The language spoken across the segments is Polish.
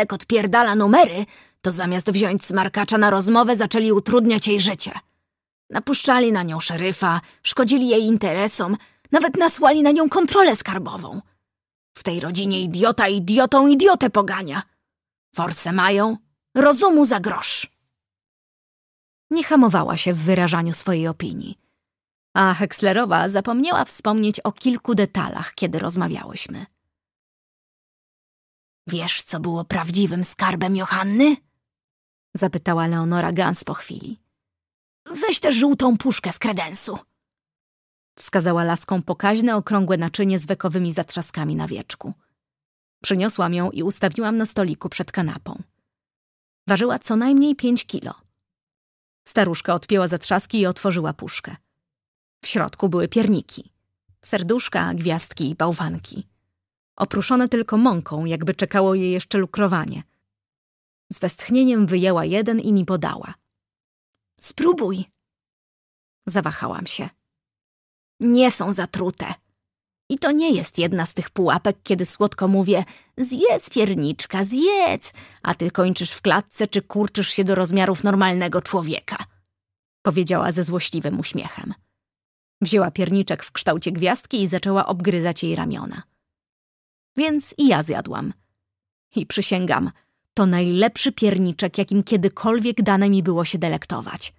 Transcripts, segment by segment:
jak odpierdala numery, to zamiast wziąć smarkacza na rozmowę, zaczęli utrudniać jej życie. Napuszczali na nią szeryfa, szkodzili jej interesom, nawet nasłali na nią kontrolę skarbową. W tej rodzinie idiota idiotą idiotę pogania. Forsę mają, rozumu za grosz. Nie hamowała się w wyrażaniu swojej opinii. A Hekslerowa zapomniała wspomnieć o kilku detalach, kiedy rozmawiałyśmy. Wiesz, co było prawdziwym skarbem Johanny? Zapytała Leonora Gans po chwili. Weź tę żółtą puszkę z kredensu. Wskazała laską pokaźne, okrągłe naczynie z wekowymi zatrzaskami na wieczku. Przyniosłam ją i ustawiłam na stoliku przed kanapą. Ważyła co najmniej pięć kilo. Staruszka odpięła zatrzaski i otworzyła puszkę. W środku były pierniki. Serduszka, gwiazdki i bałwanki. Opruszone tylko mąką, jakby czekało je jeszcze lukrowanie. Z westchnieniem wyjęła jeden i mi podała. Spróbuj. Zawahałam się. Nie są zatrute. I to nie jest jedna z tych pułapek, kiedy słodko mówię zjedz pierniczka, zjedz, a ty kończysz w klatce czy kurczysz się do rozmiarów normalnego człowieka. Powiedziała ze złośliwym uśmiechem. Wzięła pierniczek w kształcie gwiazdki i zaczęła obgryzać jej ramiona. Więc i ja zjadłam. I przysięgam, to najlepszy pierniczek, jakim kiedykolwiek dane mi było się delektować.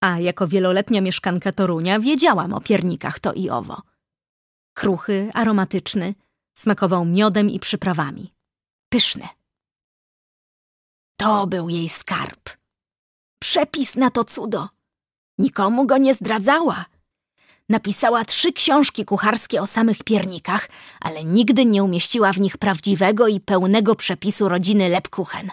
A jako wieloletnia mieszkanka Torunia wiedziałam o piernikach to i owo. Kruchy, aromatyczny, smakował miodem i przyprawami. Pyszny. To był jej skarb. Przepis na to cudo. Nikomu go nie zdradzała. Napisała trzy książki kucharskie o samych piernikach, ale nigdy nie umieściła w nich prawdziwego i pełnego przepisu rodziny Lepkuchen.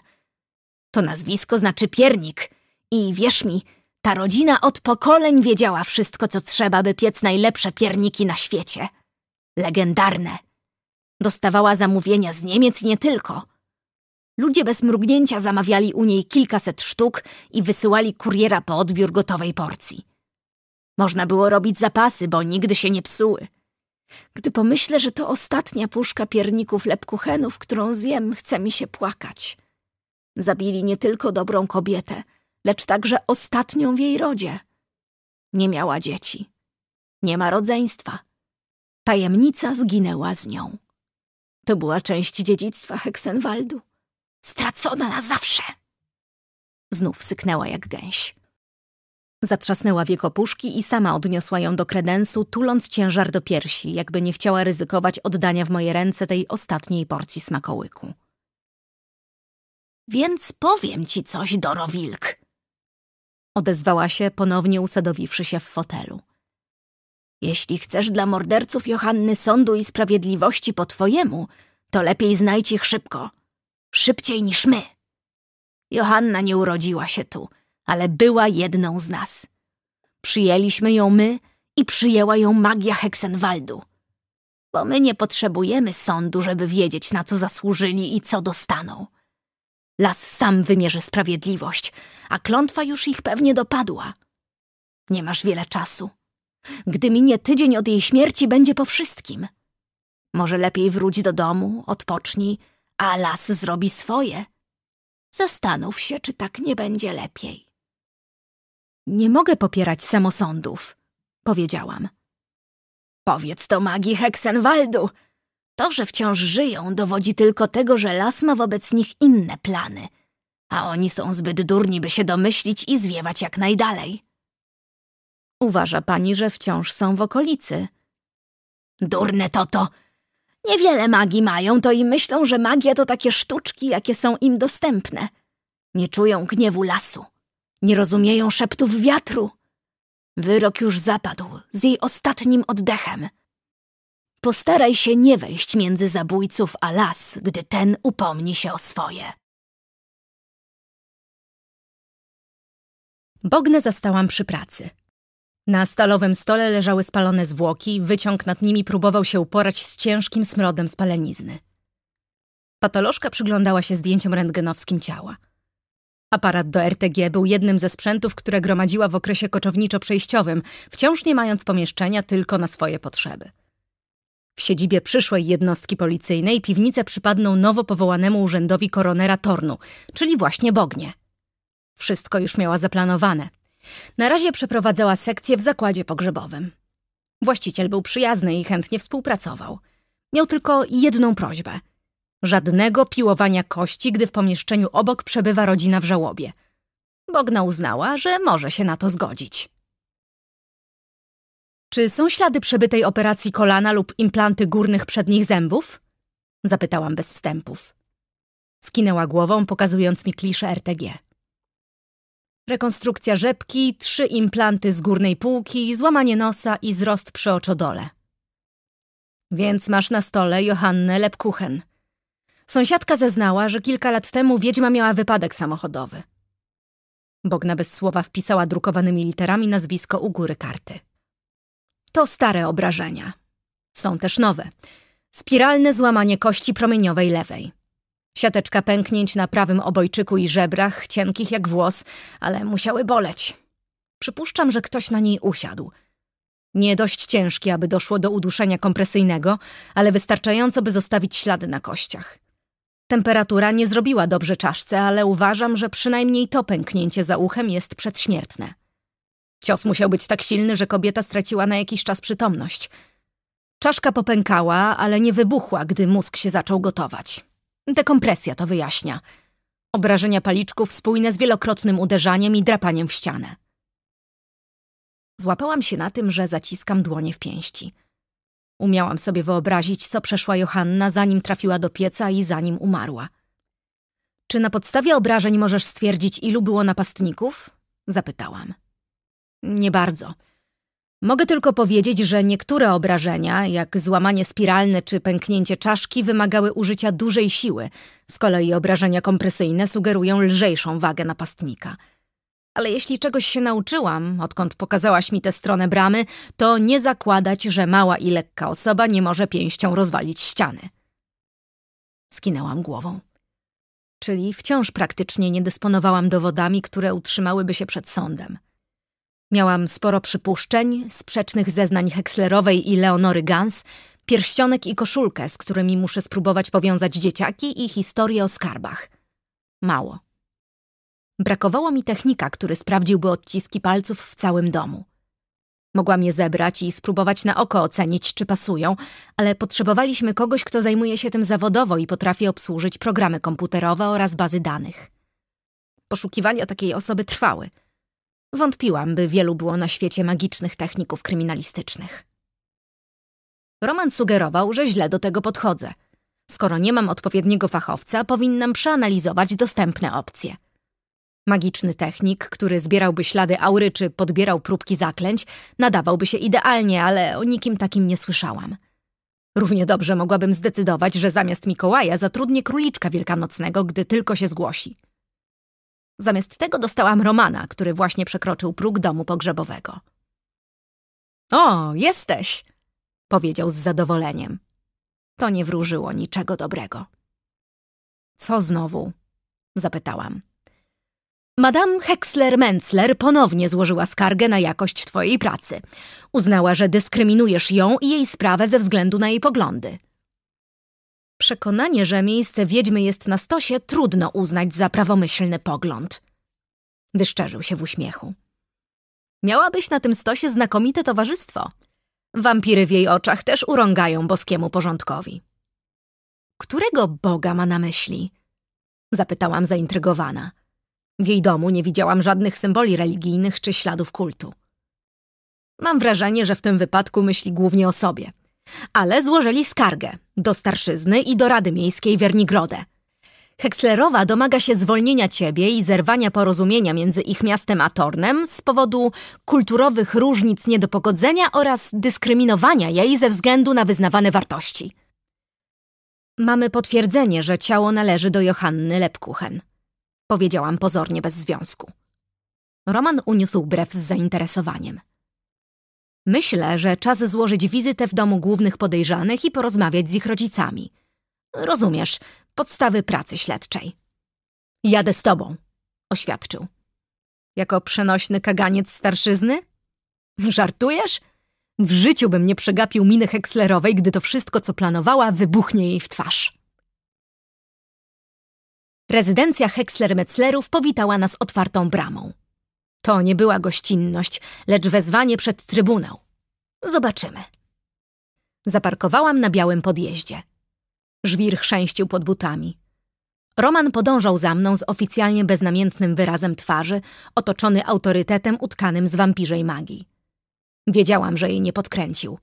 To nazwisko znaczy piernik i wierz mi, ta rodzina od pokoleń wiedziała wszystko, co trzeba, by piec najlepsze pierniki na świecie. Legendarne. Dostawała zamówienia z Niemiec nie tylko. Ludzie bez mrugnięcia zamawiali u niej kilkaset sztuk i wysyłali kuriera po odbiór gotowej porcji. Można było robić zapasy, bo nigdy się nie psuły. Gdy pomyślę, że to ostatnia puszka pierników lepkuchenów, którą zjem, chce mi się płakać. Zabili nie tylko dobrą kobietę, lecz także ostatnią w jej rodzie. Nie miała dzieci. Nie ma rodzeństwa. Tajemnica zginęła z nią. To była część dziedzictwa Heksenwaldu. Stracona na zawsze! Znów syknęła jak gęś. Zatrzasnęła wiekopuszki i sama odniosła ją do kredensu, tuląc ciężar do piersi, jakby nie chciała ryzykować oddania w moje ręce tej ostatniej porcji smakołyku. Więc powiem ci coś, Dorowilk. Odezwała się, ponownie usadowiwszy się w fotelu. Jeśli chcesz dla morderców Johanny sądu i sprawiedliwości po twojemu, to lepiej znajdź ich szybko. Szybciej niż my. Johanna nie urodziła się tu – ale była jedną z nas. Przyjęliśmy ją my i przyjęła ją magia Heksenwaldu. Bo my nie potrzebujemy sądu, żeby wiedzieć, na co zasłużyli i co dostaną. Las sam wymierzy sprawiedliwość, a klątwa już ich pewnie dopadła. Nie masz wiele czasu. Gdy minie tydzień od jej śmierci, będzie po wszystkim. Może lepiej wróć do domu, odpocznij, a las zrobi swoje. Zastanów się, czy tak nie będzie lepiej. Nie mogę popierać samosądów, powiedziałam. Powiedz to magii Heksenwaldu. To, że wciąż żyją, dowodzi tylko tego, że las ma wobec nich inne plany, a oni są zbyt durni, by się domyślić i zwiewać jak najdalej. Uważa pani, że wciąż są w okolicy. Durne to to. Niewiele magii mają, to i myślą, że magia to takie sztuczki, jakie są im dostępne. Nie czują gniewu lasu. Nie rozumieją szeptów wiatru. Wyrok już zapadł z jej ostatnim oddechem. Postaraj się nie wejść między zabójców a las, gdy ten upomni się o swoje. Bognę zastałam przy pracy. Na stalowym stole leżały spalone zwłoki, wyciąg nad nimi próbował się uporać z ciężkim smrodem spalenizny. Patolożka przyglądała się zdjęciom rentgenowskim ciała. Aparat do RTG był jednym ze sprzętów, które gromadziła w okresie koczowniczo-przejściowym, wciąż nie mając pomieszczenia tylko na swoje potrzeby. W siedzibie przyszłej jednostki policyjnej piwnice przypadną nowo powołanemu urzędowi koronera Tornu, czyli właśnie Bognie. Wszystko już miała zaplanowane. Na razie przeprowadzała sekcję w zakładzie pogrzebowym. Właściciel był przyjazny i chętnie współpracował. Miał tylko jedną prośbę. Żadnego piłowania kości, gdy w pomieszczeniu obok przebywa rodzina w żałobie. Bogna uznała, że może się na to zgodzić. Czy są ślady przebytej operacji kolana lub implanty górnych przednich zębów? Zapytałam bez wstępów. Skinęła głową, pokazując mi kliszę RTG. Rekonstrukcja rzepki, trzy implanty z górnej półki, złamanie nosa i wzrost przy oczodole. Więc masz na stole Johannę Lepkuchen. Sąsiadka zeznała, że kilka lat temu wiedźma miała wypadek samochodowy. Bogna bez słowa wpisała drukowanymi literami nazwisko u góry karty. To stare obrażenia. Są też nowe. Spiralne złamanie kości promieniowej lewej. Siateczka pęknięć na prawym obojczyku i żebrach, cienkich jak włos, ale musiały boleć. Przypuszczam, że ktoś na niej usiadł. Nie dość ciężki, aby doszło do uduszenia kompresyjnego, ale wystarczająco, by zostawić ślady na kościach. Temperatura nie zrobiła dobrze czaszce, ale uważam, że przynajmniej to pęknięcie za uchem jest przedśmiertne. Cios musiał być tak silny, że kobieta straciła na jakiś czas przytomność. Czaszka popękała, ale nie wybuchła, gdy mózg się zaczął gotować. Dekompresja to wyjaśnia. Obrażenia paliczków spójne z wielokrotnym uderzaniem i drapaniem w ścianę. Złapałam się na tym, że zaciskam dłonie w pięści. Umiałam sobie wyobrazić, co przeszła Johanna, zanim trafiła do pieca i zanim umarła. Czy na podstawie obrażeń możesz stwierdzić, ilu było napastników? Zapytałam. Nie bardzo. Mogę tylko powiedzieć, że niektóre obrażenia, jak złamanie spiralne czy pęknięcie czaszki, wymagały użycia dużej siły. Z kolei obrażenia kompresyjne sugerują lżejszą wagę napastnika. Ale jeśli czegoś się nauczyłam, odkąd pokazałaś mi tę stronę bramy, to nie zakładać, że mała i lekka osoba nie może pięścią rozwalić ściany. Skinęłam głową. Czyli wciąż praktycznie nie dysponowałam dowodami, które utrzymałyby się przed sądem. Miałam sporo przypuszczeń, sprzecznych zeznań Hekslerowej i Leonory Gans, pierścionek i koszulkę, z którymi muszę spróbować powiązać dzieciaki i historię o skarbach. Mało. Brakowało mi technika, który sprawdziłby odciski palców w całym domu. Mogłam je zebrać i spróbować na oko ocenić, czy pasują, ale potrzebowaliśmy kogoś, kto zajmuje się tym zawodowo i potrafi obsłużyć programy komputerowe oraz bazy danych. Poszukiwania takiej osoby trwały – Wątpiłam, by wielu było na świecie magicznych techników kryminalistycznych. Roman sugerował, że źle do tego podchodzę. Skoro nie mam odpowiedniego fachowca, powinnam przeanalizować dostępne opcje. Magiczny technik, który zbierałby ślady aury czy podbierał próbki zaklęć, nadawałby się idealnie, ale o nikim takim nie słyszałam. Równie dobrze mogłabym zdecydować, że zamiast Mikołaja zatrudnię króliczka wielkanocnego, gdy tylko się zgłosi. Zamiast tego dostałam Romana, który właśnie przekroczył próg domu pogrzebowego. O, jesteś! powiedział z zadowoleniem. To nie wróżyło niczego dobrego. Co znowu? zapytałam. Madame Hexler-Mencler ponownie złożyła skargę na jakość twojej pracy. Uznała, że dyskryminujesz ją i jej sprawę ze względu na jej poglądy. Przekonanie, że miejsce wiedźmy jest na stosie, trudno uznać za prawomyślny pogląd. Wyszczerzył się w uśmiechu. Miałabyś na tym stosie znakomite towarzystwo. Wampiry w jej oczach też urągają boskiemu porządkowi. Którego Boga ma na myśli? Zapytałam zaintrygowana. W jej domu nie widziałam żadnych symboli religijnych czy śladów kultu. Mam wrażenie, że w tym wypadku myśli głównie o sobie – ale złożyli skargę do starszyzny i do Rady Miejskiej Wernigrodę. Hekslerowa domaga się zwolnienia ciebie i zerwania porozumienia między ich miastem a Tornem z powodu kulturowych różnic nie do pogodzenia oraz dyskryminowania jej ze względu na wyznawane wartości. Mamy potwierdzenie, że ciało należy do Johanny Lepkuchen. Powiedziałam pozornie bez związku. Roman uniósł brew z zainteresowaniem. Myślę, że czas złożyć wizytę w domu głównych podejrzanych i porozmawiać z ich rodzicami. Rozumiesz, podstawy pracy śledczej. Jadę z tobą, oświadczył. Jako przenośny kaganiec starszyzny? Żartujesz? W życiu bym nie przegapił miny Hekslerowej, gdy to wszystko, co planowała, wybuchnie jej w twarz. Rezydencja Heksler-Metzlerów powitała nas otwartą bramą. To nie była gościnność, lecz wezwanie przed trybunał. Zobaczymy. Zaparkowałam na białym podjeździe. Żwir chrzęścił pod butami. Roman podążał za mną z oficjalnie beznamiętnym wyrazem twarzy, otoczony autorytetem utkanym z wampirzej magii. Wiedziałam, że jej nie podkręcił.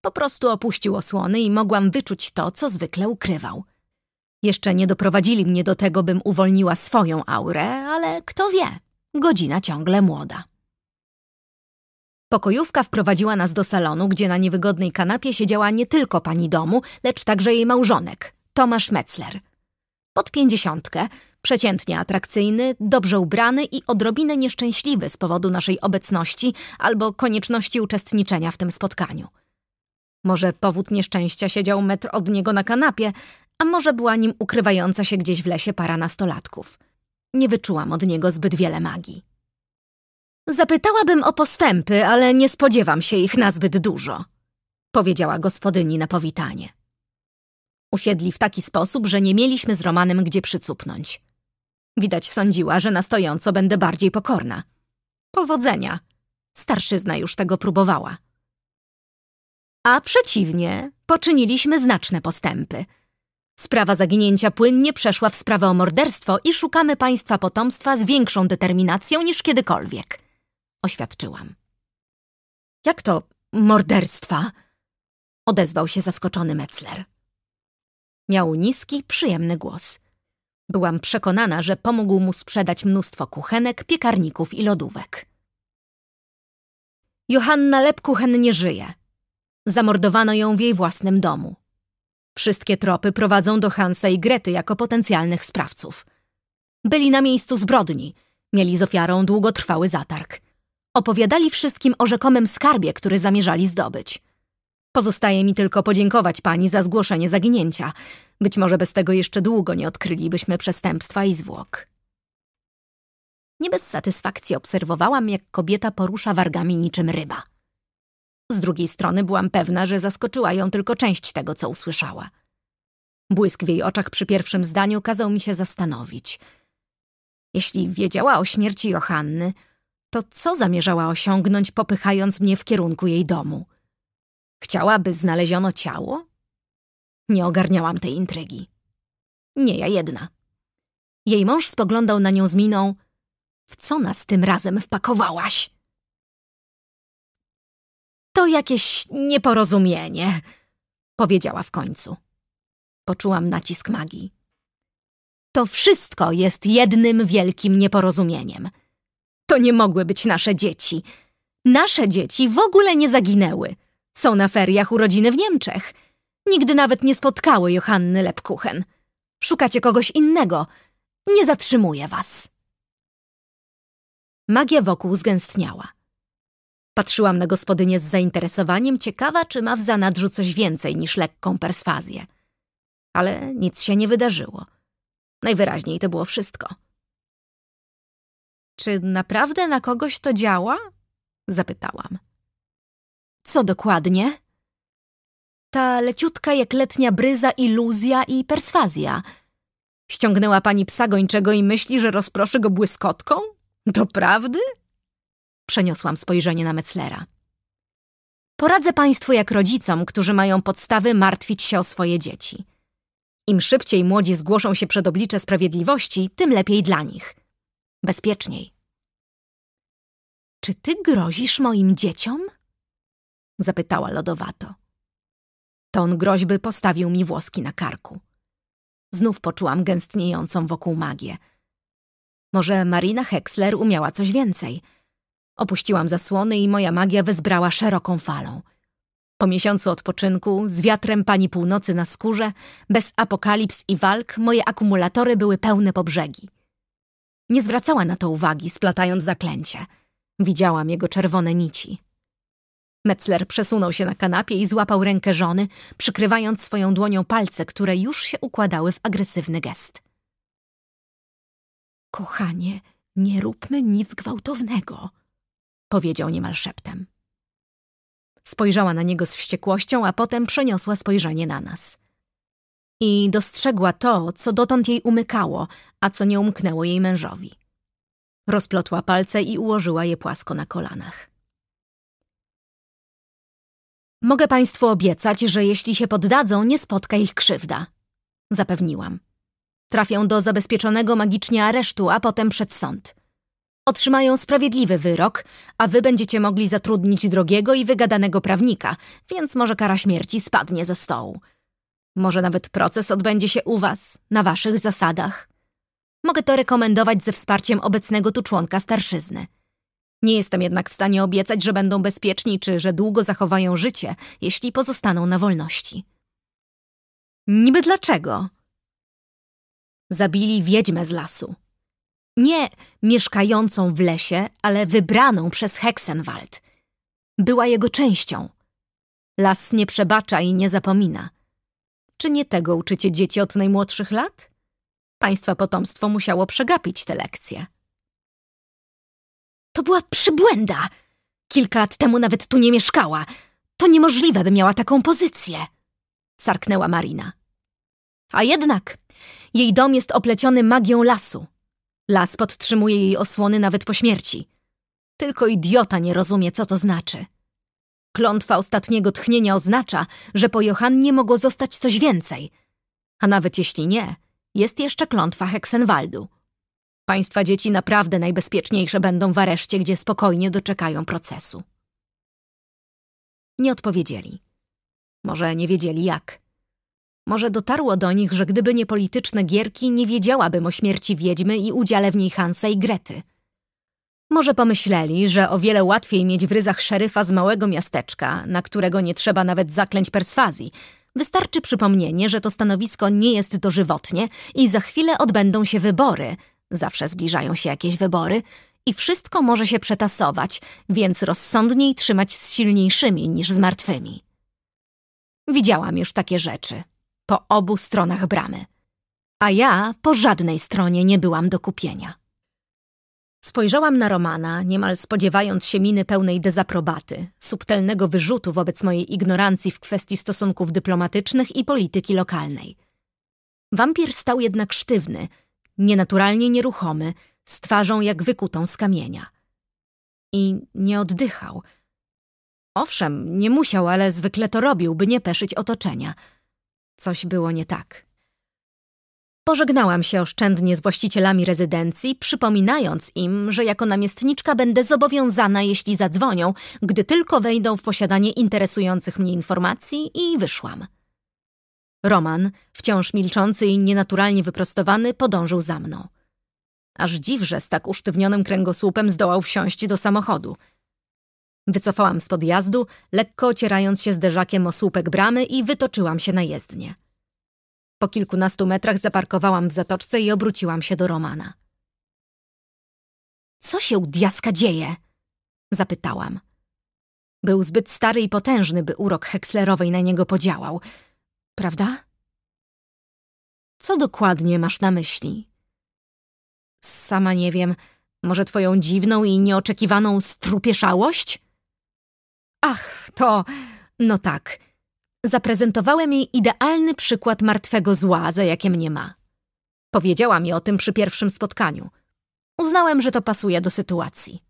Po prostu opuścił osłony i mogłam wyczuć to, co zwykle ukrywał. Jeszcze nie doprowadzili mnie do tego, bym uwolniła swoją aurę, ale kto wie, godzina ciągle młoda. Pokojówka wprowadziła nas do salonu, gdzie na niewygodnej kanapie siedziała nie tylko pani domu, lecz także jej małżonek, Tomasz Metzler. Pod pięćdziesiątkę, przeciętnie atrakcyjny, dobrze ubrany i odrobinę nieszczęśliwy z powodu naszej obecności albo konieczności uczestniczenia w tym spotkaniu. Może powód nieszczęścia siedział metr od niego na kanapie, a może była nim ukrywająca się gdzieś w lesie para nastolatków. Nie wyczułam od niego zbyt wiele magii. Zapytałabym o postępy, ale nie spodziewam się ich nazbyt dużo, powiedziała gospodyni na powitanie. Usiedli w taki sposób, że nie mieliśmy z Romanem gdzie przycupnąć. Widać sądziła, że na stojąco będę bardziej pokorna. Powodzenia. Starszyzna już tego próbowała. A przeciwnie, poczyniliśmy znaczne postępy. Sprawa zaginięcia płynnie przeszła w sprawę o morderstwo i szukamy państwa potomstwa z większą determinacją niż kiedykolwiek oświadczyłam. Jak to morderstwa? Odezwał się zaskoczony Metzler. Miał niski, przyjemny głos. Byłam przekonana, że pomógł mu sprzedać mnóstwo kuchenek, piekarników i lodówek. Johanna Lepkuchen nie żyje. Zamordowano ją w jej własnym domu. Wszystkie tropy prowadzą do Hansa i Grety jako potencjalnych sprawców. Byli na miejscu zbrodni, mieli z ofiarą długotrwały zatarg. Opowiadali wszystkim o rzekomym skarbie, który zamierzali zdobyć. Pozostaje mi tylko podziękować pani za zgłoszenie zaginięcia. Być może bez tego jeszcze długo nie odkrylibyśmy przestępstwa i zwłok. Nie bez satysfakcji obserwowałam, jak kobieta porusza wargami niczym ryba. Z drugiej strony byłam pewna, że zaskoczyła ją tylko część tego, co usłyszała. Błysk w jej oczach przy pierwszym zdaniu kazał mi się zastanowić. Jeśli wiedziała o śmierci Johanny, to co zamierzała osiągnąć, popychając mnie w kierunku jej domu? Chciałaby znaleziono ciało? Nie ogarniałam tej intrygi. Nie ja jedna. Jej mąż spoglądał na nią z miną W co nas tym razem wpakowałaś? To jakieś nieporozumienie, powiedziała w końcu. Poczułam nacisk magii. To wszystko jest jednym wielkim nieporozumieniem – to nie mogły być nasze dzieci. Nasze dzieci w ogóle nie zaginęły. Są na feriach urodziny w Niemczech. Nigdy nawet nie spotkały Johanny Lepkuchen. Szukacie kogoś innego. Nie zatrzymuję was. Magia wokół zgęstniała. Patrzyłam na gospodynię z zainteresowaniem, ciekawa, czy ma w zanadrzu coś więcej niż lekką perswazję. Ale nic się nie wydarzyło. Najwyraźniej to było wszystko. Czy naprawdę na kogoś to działa? Zapytałam. Co dokładnie? Ta leciutka jak letnia bryza iluzja i perswazja. Ściągnęła pani psa gończego i myśli, że rozproszy go błyskotką? To prawdy? Przeniosłam spojrzenie na Metzlera. Poradzę państwu jak rodzicom, którzy mają podstawy martwić się o swoje dzieci. Im szybciej młodzi zgłoszą się przed oblicze sprawiedliwości, tym lepiej dla nich bezpieczniej. Czy ty grozisz moim dzieciom? Zapytała lodowato. Ton groźby postawił mi włoski na karku. Znów poczułam gęstniejącą wokół magię. Może Marina Hexler umiała coś więcej. Opuściłam zasłony i moja magia wezbrała szeroką falą. Po miesiącu odpoczynku, z wiatrem pani północy na skórze, bez apokalips i walk, moje akumulatory były pełne po brzegi. Nie zwracała na to uwagi, splatając zaklęcie. Widziałam jego czerwone nici. Metzler przesunął się na kanapie i złapał rękę żony, przykrywając swoją dłonią palce, które już się układały w agresywny gest. Kochanie, nie róbmy nic gwałtownego, powiedział niemal szeptem. Spojrzała na niego z wściekłością, a potem przeniosła spojrzenie na nas. I dostrzegła to, co dotąd jej umykało, a co nie umknęło jej mężowi. Rozplotła palce i ułożyła je płasko na kolanach. Mogę państwu obiecać, że jeśli się poddadzą, nie spotka ich krzywda. Zapewniłam. Trafią do zabezpieczonego magicznie aresztu, a potem przed sąd. Otrzymają sprawiedliwy wyrok, a wy będziecie mogli zatrudnić drogiego i wygadanego prawnika, więc może kara śmierci spadnie ze stołu. Może nawet proces odbędzie się u was, na waszych zasadach. Mogę to rekomendować ze wsparciem obecnego tu członka starszyzny. Nie jestem jednak w stanie obiecać, że będą bezpieczni czy że długo zachowają życie, jeśli pozostaną na wolności. Niby dlaczego? Zabili wiedźmę z lasu. Nie mieszkającą w lesie, ale wybraną przez Hexenwald. Była jego częścią. Las nie przebacza i nie zapomina. Czy nie tego uczycie dzieci od najmłodszych lat? Państwa potomstwo musiało przegapić te lekcje. To była przybłęda. Kilka lat temu nawet tu nie mieszkała. To niemożliwe, by miała taką pozycję. Sarknęła Marina. A jednak jej dom jest opleciony magią lasu. Las podtrzymuje jej osłony nawet po śmierci. Tylko idiota nie rozumie, co to znaczy. Klątwa ostatniego tchnienia oznacza, że po Johannie mogło zostać coś więcej. A nawet jeśli nie, jest jeszcze klątwa Heksenwaldu. Państwa dzieci naprawdę najbezpieczniejsze będą w areszcie, gdzie spokojnie doczekają procesu. Nie odpowiedzieli. Może nie wiedzieli jak. Może dotarło do nich, że gdyby nie polityczne gierki, nie wiedziałabym o śmierci wiedźmy i udziale w niej Hansa i Grety. Może pomyśleli, że o wiele łatwiej mieć w ryzach szeryfa z małego miasteczka, na którego nie trzeba nawet zaklęć perswazji. Wystarczy przypomnienie, że to stanowisko nie jest dożywotnie i za chwilę odbędą się wybory. Zawsze zbliżają się jakieś wybory i wszystko może się przetasować, więc rozsądniej trzymać z silniejszymi niż z martwymi. Widziałam już takie rzeczy po obu stronach bramy. A ja po żadnej stronie nie byłam do kupienia. Spojrzałam na Romana, niemal spodziewając się miny pełnej dezaprobaty, subtelnego wyrzutu wobec mojej ignorancji w kwestii stosunków dyplomatycznych i polityki lokalnej. Wampir stał jednak sztywny, nienaturalnie nieruchomy, z twarzą jak wykutą z kamienia. I nie oddychał. Owszem, nie musiał, ale zwykle to robił, by nie peszyć otoczenia – Coś było nie tak. Pożegnałam się oszczędnie z właścicielami rezydencji, przypominając im, że jako namiestniczka będę zobowiązana, jeśli zadzwonią, gdy tylko wejdą w posiadanie interesujących mnie informacji i wyszłam. Roman, wciąż milczący i nienaturalnie wyprostowany, podążył za mną. Aż dziw, że z tak usztywnionym kręgosłupem zdołał wsiąść do samochodu – Wycofałam z podjazdu, lekko ocierając się zderzakiem o słupek bramy i wytoczyłam się na jezdnię. Po kilkunastu metrach zaparkowałam w zatoczce i obróciłam się do Romana. Co się u diaska dzieje? Zapytałam. Był zbyt stary i potężny, by urok Hekslerowej na niego podziałał. Prawda? Co dokładnie masz na myśli? Sama nie wiem. Może twoją dziwną i nieoczekiwaną strupieszałość? Ach, to... no tak. Zaprezentowałem jej idealny przykład martwego zła, za jakie mnie ma. Powiedziała mi o tym przy pierwszym spotkaniu. Uznałem, że to pasuje do sytuacji.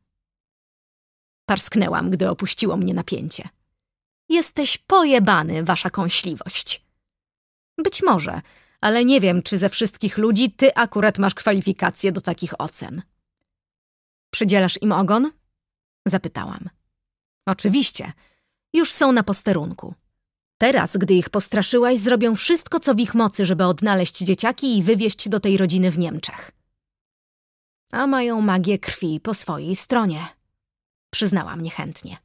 Parsknęłam, gdy opuściło mnie napięcie. Jesteś pojebany, wasza kąśliwość. Być może, ale nie wiem, czy ze wszystkich ludzi ty akurat masz kwalifikacje do takich ocen. Przydzielasz im ogon? Zapytałam. Oczywiście. Już są na posterunku. Teraz, gdy ich postraszyłaś, zrobią wszystko, co w ich mocy, żeby odnaleźć dzieciaki i wywieźć do tej rodziny w Niemczech. A mają magię krwi po swojej stronie. Przyznałam niechętnie.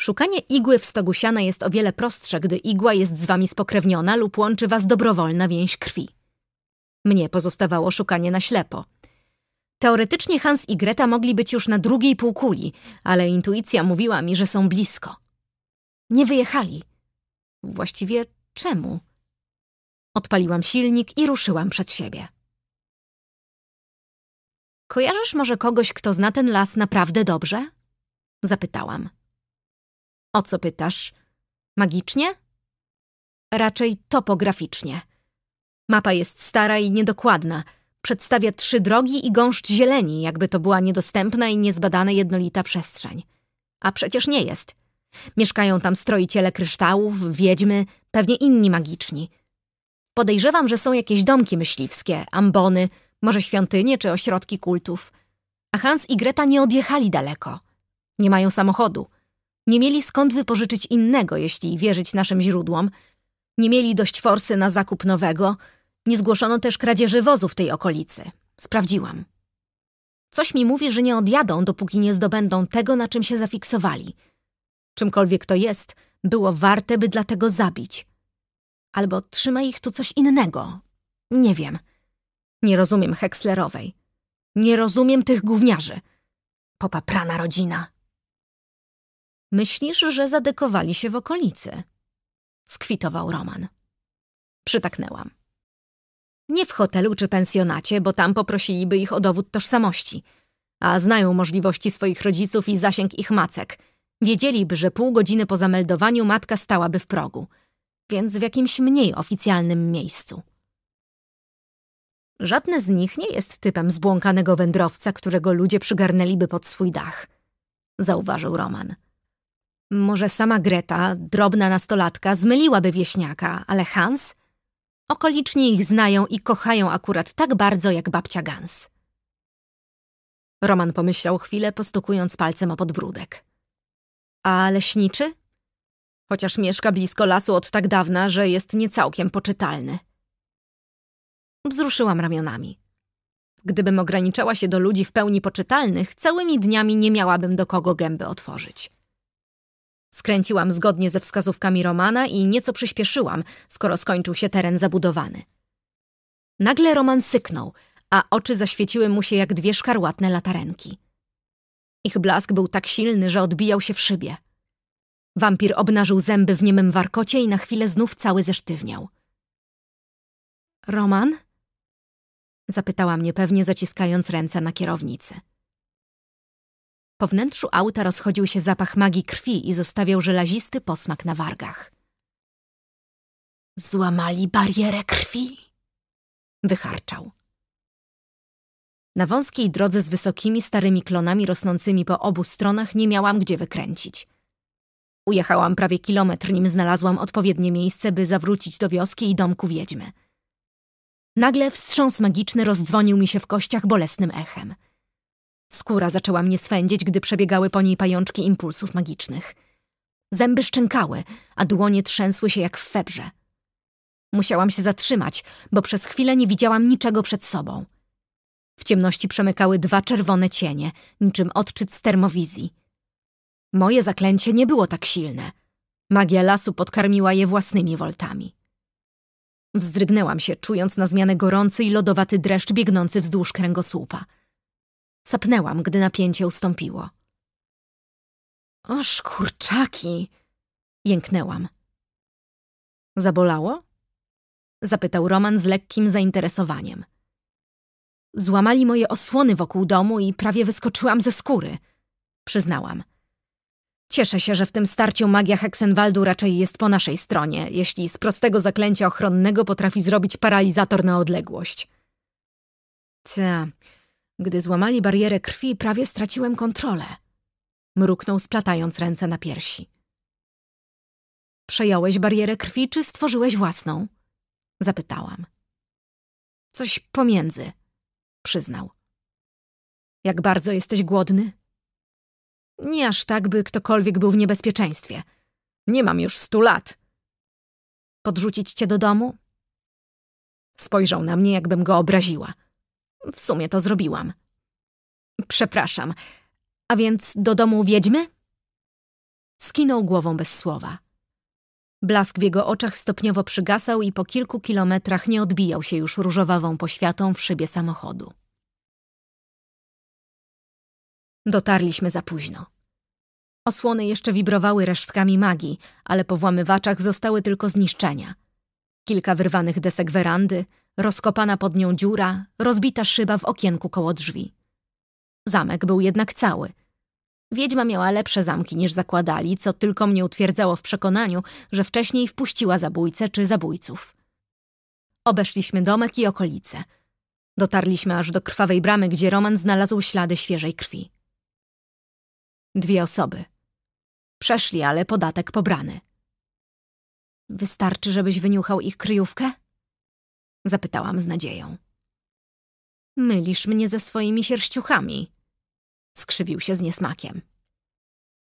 Szukanie igły w stogu siana jest o wiele prostsze, gdy igła jest z wami spokrewniona lub łączy was dobrowolna więź krwi. Mnie pozostawało szukanie na ślepo – Teoretycznie Hans i Greta mogli być już na drugiej półkuli, ale intuicja mówiła mi, że są blisko. Nie wyjechali. Właściwie czemu? Odpaliłam silnik i ruszyłam przed siebie. Kojarzysz może kogoś, kto zna ten las naprawdę dobrze? Zapytałam. O co pytasz? Magicznie? Raczej topograficznie. Mapa jest stara i niedokładna. Przedstawia trzy drogi i gąszcz zieleni, jakby to była niedostępna i niezbadana jednolita przestrzeń. A przecież nie jest. Mieszkają tam stroiciele kryształów, wiedźmy, pewnie inni magiczni. Podejrzewam, że są jakieś domki myśliwskie, ambony, może świątynie czy ośrodki kultów. A Hans i Greta nie odjechali daleko. Nie mają samochodu. Nie mieli skąd wypożyczyć innego, jeśli wierzyć naszym źródłom. Nie mieli dość forsy na zakup nowego. Nie zgłoszono też kradzieży wozu w tej okolicy. Sprawdziłam. Coś mi mówi, że nie odjadą, dopóki nie zdobędą tego, na czym się zafiksowali. Czymkolwiek to jest, było warte, by dlatego zabić. Albo trzyma ich tu coś innego. Nie wiem. Nie rozumiem Hekslerowej. Nie rozumiem tych gówniarzy. Popaprana rodzina. Myślisz, że zadekowali się w okolicy? Skwitował Roman. Przytaknęłam. Nie w hotelu czy pensjonacie, bo tam poprosiliby ich o dowód tożsamości. A znają możliwości swoich rodziców i zasięg ich macek. Wiedzieliby, że pół godziny po zameldowaniu matka stałaby w progu. Więc w jakimś mniej oficjalnym miejscu. Żadne z nich nie jest typem zbłąkanego wędrowca, którego ludzie przygarnęliby pod swój dach. Zauważył Roman. Może sama Greta, drobna nastolatka, zmyliłaby wieśniaka, ale Hans? Okoliczni ich znają i kochają akurat tak bardzo jak babcia Gans. Roman pomyślał chwilę, postukując palcem o podbródek. A leśniczy? Chociaż mieszka blisko lasu od tak dawna, że jest niecałkiem poczytalny. Wzruszyłam ramionami. Gdybym ograniczała się do ludzi w pełni poczytalnych, całymi dniami nie miałabym do kogo gęby otworzyć. Skręciłam zgodnie ze wskazówkami Romana i nieco przyspieszyłam, skoro skończył się teren zabudowany. Nagle Roman syknął, a oczy zaświeciły mu się jak dwie szkarłatne latarenki. Ich blask był tak silny, że odbijał się w szybie. Wampir obnażył zęby w niemym warkocie i na chwilę znów cały zesztywniał. Roman? Zapytała mnie pewnie, zaciskając ręce na kierownicy. Po wnętrzu auta rozchodził się zapach magii krwi i zostawiał żelazisty posmak na wargach. Złamali barierę krwi? Wycharczał. Na wąskiej drodze z wysokimi, starymi klonami rosnącymi po obu stronach nie miałam gdzie wykręcić. Ujechałam prawie kilometr, nim znalazłam odpowiednie miejsce, by zawrócić do wioski i domku wiedźmy. Nagle wstrząs magiczny rozdzwonił mi się w kościach bolesnym echem – Skóra zaczęła mnie swędzić, gdy przebiegały po niej pajączki impulsów magicznych. Zęby szczękały, a dłonie trzęsły się jak w febrze. Musiałam się zatrzymać, bo przez chwilę nie widziałam niczego przed sobą. W ciemności przemykały dwa czerwone cienie, niczym odczyt z termowizji. Moje zaklęcie nie było tak silne. Magia lasu podkarmiła je własnymi woltami. Wzdrygnęłam się, czując na zmianę gorący i lodowaty dreszcz biegnący wzdłuż kręgosłupa – Sapnęłam, gdy napięcie ustąpiło. Oż kurczaki! Jęknęłam. Zabolało? Zapytał Roman z lekkim zainteresowaniem. Złamali moje osłony wokół domu i prawie wyskoczyłam ze skóry. Przyznałam. Cieszę się, że w tym starciu magia Hexenwaldu raczej jest po naszej stronie, jeśli z prostego zaklęcia ochronnego potrafi zrobić paralizator na odległość. Ta, gdy złamali barierę krwi, prawie straciłem kontrolę. Mruknął, splatając ręce na piersi. Przejąłeś barierę krwi, czy stworzyłeś własną? Zapytałam. Coś pomiędzy, przyznał. Jak bardzo jesteś głodny? Nie aż tak, by ktokolwiek był w niebezpieczeństwie. Nie mam już stu lat. Podrzucić cię do domu? Spojrzał na mnie, jakbym go obraziła. W sumie to zrobiłam. Przepraszam. A więc do domu wiedźmy? Skinął głową bez słowa. Blask w jego oczach stopniowo przygasał i po kilku kilometrach nie odbijał się już różowawą poświatą w szybie samochodu. Dotarliśmy za późno. Osłony jeszcze wibrowały resztkami magii, ale po włamywaczach zostały tylko zniszczenia. Kilka wyrwanych desek werandy, rozkopana pod nią dziura, rozbita szyba w okienku koło drzwi. Zamek był jednak cały. Wiedźma miała lepsze zamki niż zakładali, co tylko mnie utwierdzało w przekonaniu, że wcześniej wpuściła zabójcę czy zabójców. Obeszliśmy domek i okolice. Dotarliśmy aż do krwawej bramy, gdzie Roman znalazł ślady świeżej krwi. Dwie osoby. Przeszli, ale podatek pobrany. Wystarczy, żebyś wyniuchał ich kryjówkę? Zapytałam z nadzieją. Mylisz mnie ze swoimi sierściuchami. Skrzywił się z niesmakiem.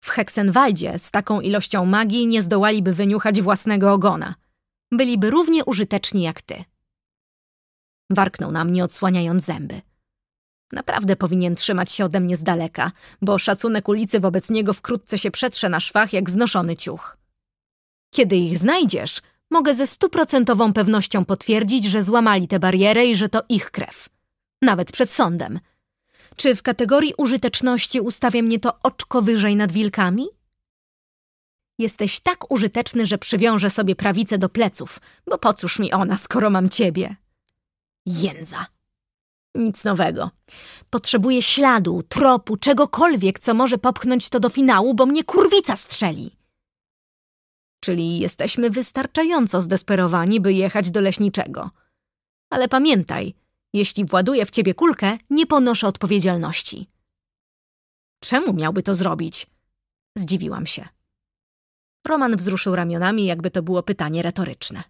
W Heksenwaldzie z taką ilością magii nie zdołaliby wyniuchać własnego ogona. Byliby równie użyteczni jak ty. Warknął na mnie, odsłaniając zęby. Naprawdę powinien trzymać się ode mnie z daleka, bo szacunek ulicy wobec niego wkrótce się przetrze na szwach jak znoszony ciuch. Kiedy ich znajdziesz, mogę ze stuprocentową pewnością potwierdzić, że złamali tę barierę i że to ich krew. Nawet przed sądem. Czy w kategorii użyteczności ustawia mnie to oczko wyżej nad wilkami? Jesteś tak użyteczny, że przywiążę sobie prawicę do pleców, bo po cóż mi ona, skoro mam ciebie? Jędza. Nic nowego. Potrzebuję śladu, tropu, czegokolwiek, co może popchnąć to do finału, bo mnie kurwica strzeli. Czyli jesteśmy wystarczająco zdesperowani, by jechać do leśniczego. Ale pamiętaj, jeśli właduję w ciebie kulkę, nie ponoszę odpowiedzialności. Czemu miałby to zrobić? Zdziwiłam się. Roman wzruszył ramionami, jakby to było pytanie retoryczne.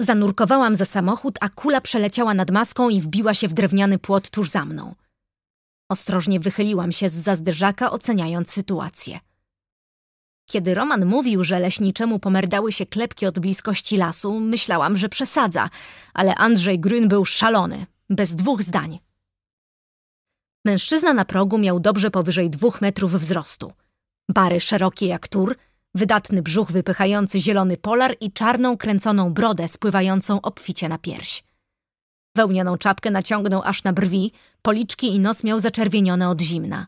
Zanurkowałam za samochód, a kula przeleciała nad maską i wbiła się w drewniany płot tuż za mną. Ostrożnie wychyliłam się z zazdyżaka, oceniając sytuację. Kiedy Roman mówił, że leśniczemu pomerdały się klepki od bliskości lasu, myślałam, że przesadza, ale Andrzej Grün był szalony, bez dwóch zdań. Mężczyzna na progu miał dobrze powyżej dwóch metrów wzrostu. Bary szerokie jak tur, wydatny brzuch wypychający zielony polar i czarną kręconą brodę spływającą obficie na pierś. Wełnianą czapkę naciągnął aż na brwi, policzki i nos miał zaczerwienione od zimna.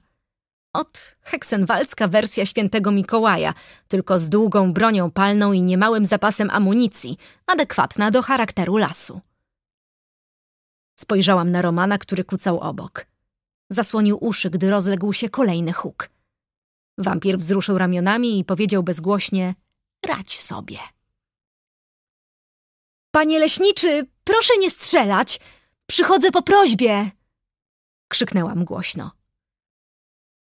Od heksenwaldzka wersja świętego Mikołaja, tylko z długą bronią palną i niemałym zapasem amunicji, adekwatna do charakteru lasu. Spojrzałam na Romana, który kucał obok. Zasłonił uszy, gdy rozległ się kolejny huk. Wampir wzruszył ramionami i powiedział bezgłośnie – rać sobie. Panie leśniczy, proszę nie strzelać! Przychodzę po prośbie! Krzyknęłam głośno.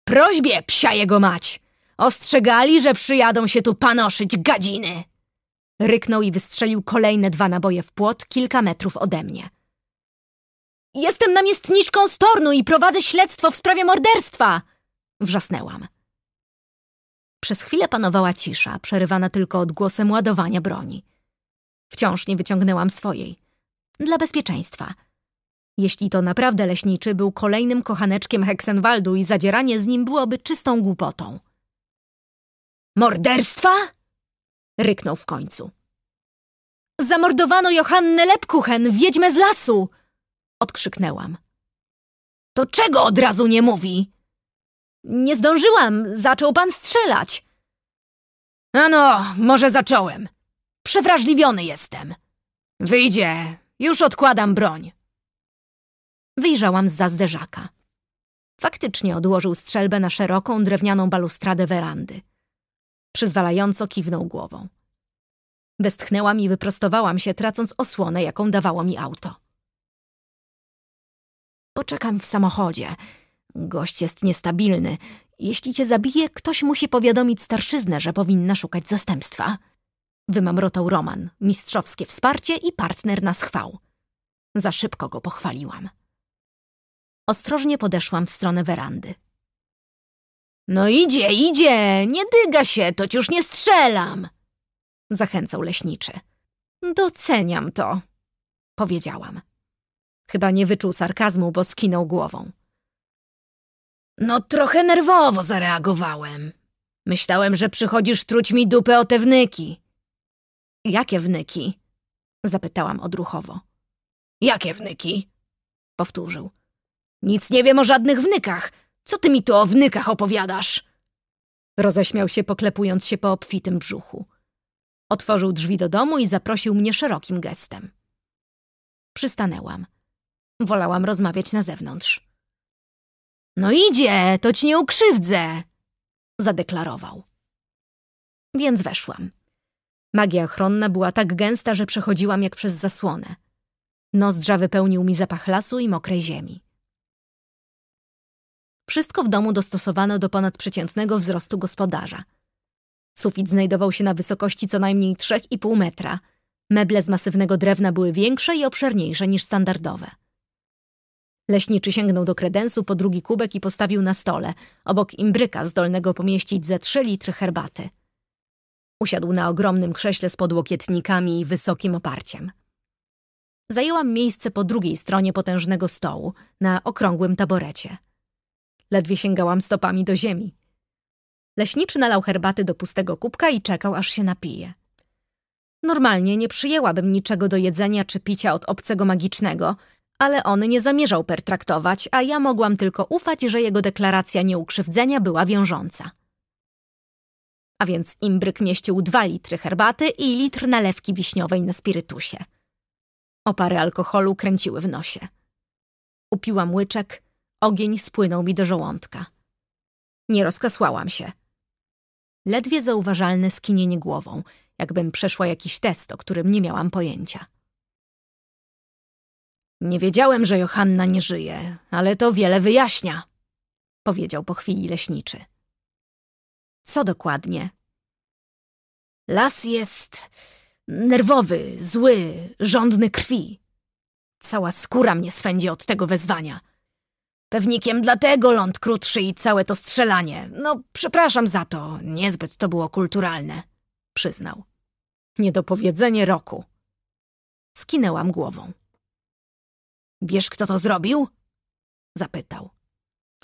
Prośbie, psia jego mać! Ostrzegali, że przyjadą się tu panoszyć gadziny! Ryknął i wystrzelił kolejne dwa naboje w płot kilka metrów ode mnie. Jestem namiestniczką Stornu i prowadzę śledztwo w sprawie morderstwa! Wrzasnęłam. Przez chwilę panowała cisza, przerywana tylko odgłosem ładowania broni. Wciąż nie wyciągnęłam swojej. Dla bezpieczeństwa. Jeśli to naprawdę leśniczy był kolejnym kochaneczkiem Heksenwaldu i zadzieranie z nim byłoby czystą głupotą. Morderstwa? Ryknął w końcu. Zamordowano Johannę Lepkuchen, wiedźmę z lasu! Odkrzyknęłam. To czego od razu nie mówi? Nie zdążyłam, zaczął pan strzelać. Ano, może zacząłem. Przewrażliwiony jestem. Wyjdzie, już odkładam broń. Wyjrzałam z za zderzaka. Faktycznie odłożył strzelbę na szeroką, drewnianą balustradę werandy. Przyzwalająco kiwnął głową. Westchnęłam i wyprostowałam się, tracąc osłonę, jaką dawało mi auto. Poczekam w samochodzie. Gość jest niestabilny. Jeśli cię zabije, ktoś musi powiadomić starszyznę, że powinna szukać zastępstwa. Wymamrotał Roman, mistrzowskie wsparcie i partner na schwał. Za szybko go pochwaliłam. Ostrożnie podeszłam w stronę werandy. No idzie, idzie, nie dyga się, to już nie strzelam, zachęcał leśniczy. Doceniam to, powiedziałam. Chyba nie wyczuł sarkazmu, bo skinął głową. No trochę nerwowo zareagowałem. Myślałem, że przychodzisz truć mi dupę o te wnyki. Jakie wnyki? Zapytałam odruchowo. Jakie wnyki? Powtórzył. Nic nie wiem o żadnych wnykach. Co ty mi tu o wnykach opowiadasz? Roześmiał się, poklepując się po obfitym brzuchu. Otworzył drzwi do domu i zaprosił mnie szerokim gestem. Przystanęłam. Wolałam rozmawiać na zewnątrz. No idzie, to ci nie ukrzywdzę, zadeklarował. Więc weszłam. Magia ochronna była tak gęsta, że przechodziłam jak przez zasłonę. Nozdrza wypełnił mi zapach lasu i mokrej ziemi. Wszystko w domu dostosowano do ponadprzeciętnego wzrostu gospodarza. Sufit znajdował się na wysokości co najmniej 3,5 metra. Meble z masywnego drewna były większe i obszerniejsze niż standardowe. Leśniczy sięgnął do kredensu po drugi kubek i postawił na stole, obok imbryka zdolnego pomieścić ze trzy litry herbaty. Usiadł na ogromnym krześle z podłokietnikami i wysokim oparciem. Zajęłam miejsce po drugiej stronie potężnego stołu, na okrągłym taborecie. Ledwie sięgałam stopami do ziemi. Leśniczy nalał herbaty do pustego kubka i czekał, aż się napije. Normalnie nie przyjęłabym niczego do jedzenia czy picia od obcego magicznego, ale on nie zamierzał pertraktować, a ja mogłam tylko ufać, że jego deklaracja nieukrzywdzenia była wiążąca. A więc imbryk mieścił dwa litry herbaty i litr nalewki wiśniowej na spirytusie. Opary alkoholu kręciły w nosie. Upiłam łyczek, ogień spłynął mi do żołądka. Nie rozkasłałam się. Ledwie zauważalne skinienie głową, jakbym przeszła jakiś test, o którym nie miałam pojęcia. Nie wiedziałem, że Johanna nie żyje, ale to wiele wyjaśnia, powiedział po chwili leśniczy. Co dokładnie? Las jest nerwowy, zły, żądny krwi. Cała skóra mnie swędzi od tego wezwania. Pewnikiem dlatego ląd krótszy i całe to strzelanie. No, przepraszam za to, niezbyt to było kulturalne, przyznał. Niedopowiedzenie roku. Skinęłam głową. Wiesz, kto to zrobił? Zapytał.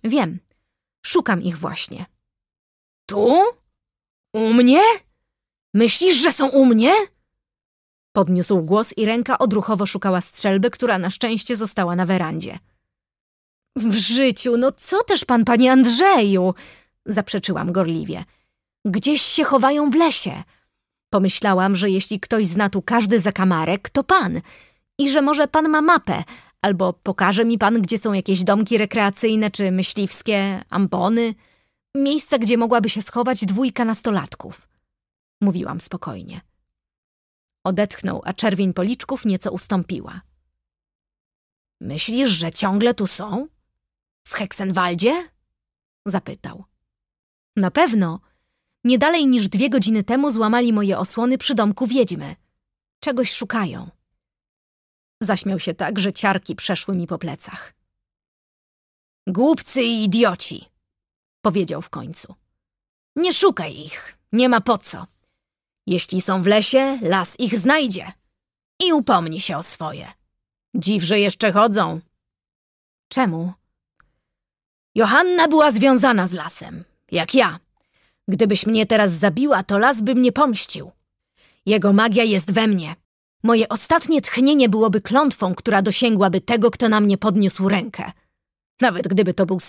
Wiem. Szukam ich właśnie. Tu? U mnie? Myślisz, że są u mnie? Podniósł głos i ręka odruchowo szukała strzelby, która na szczęście została na werandzie. W życiu, no co też pan, panie Andrzeju? Zaprzeczyłam gorliwie. Gdzieś się chowają w lesie. Pomyślałam, że jeśli ktoś zna tu każdy zakamarek, to pan. I że może pan ma mapę, albo pokaże mi pan, gdzie są jakieś domki rekreacyjne czy myśliwskie, ambony. Miejsca, gdzie mogłaby się schować dwójka nastolatków. Mówiłam spokojnie. Odetchnął, a czerwień policzków nieco ustąpiła. Myślisz, że ciągle tu są? W Heksenwaldzie? Zapytał. Na pewno. Nie dalej niż dwie godziny temu złamali moje osłony przy domku wiedźmy. Czegoś szukają. Zaśmiał się tak, że ciarki przeszły mi po plecach. Głupcy i idioci, powiedział w końcu. Nie szukaj ich, nie ma po co. Jeśli są w lesie, las ich znajdzie. I upomni się o swoje. Dziw, że jeszcze chodzą. Czemu? Johanna była związana z lasem, jak ja. Gdybyś mnie teraz zabiła, to las by mnie pomścił. Jego magia jest we mnie. Moje ostatnie tchnienie byłoby klątwą, która dosięgłaby tego, kto na mnie podniósł rękę. Nawet gdyby to był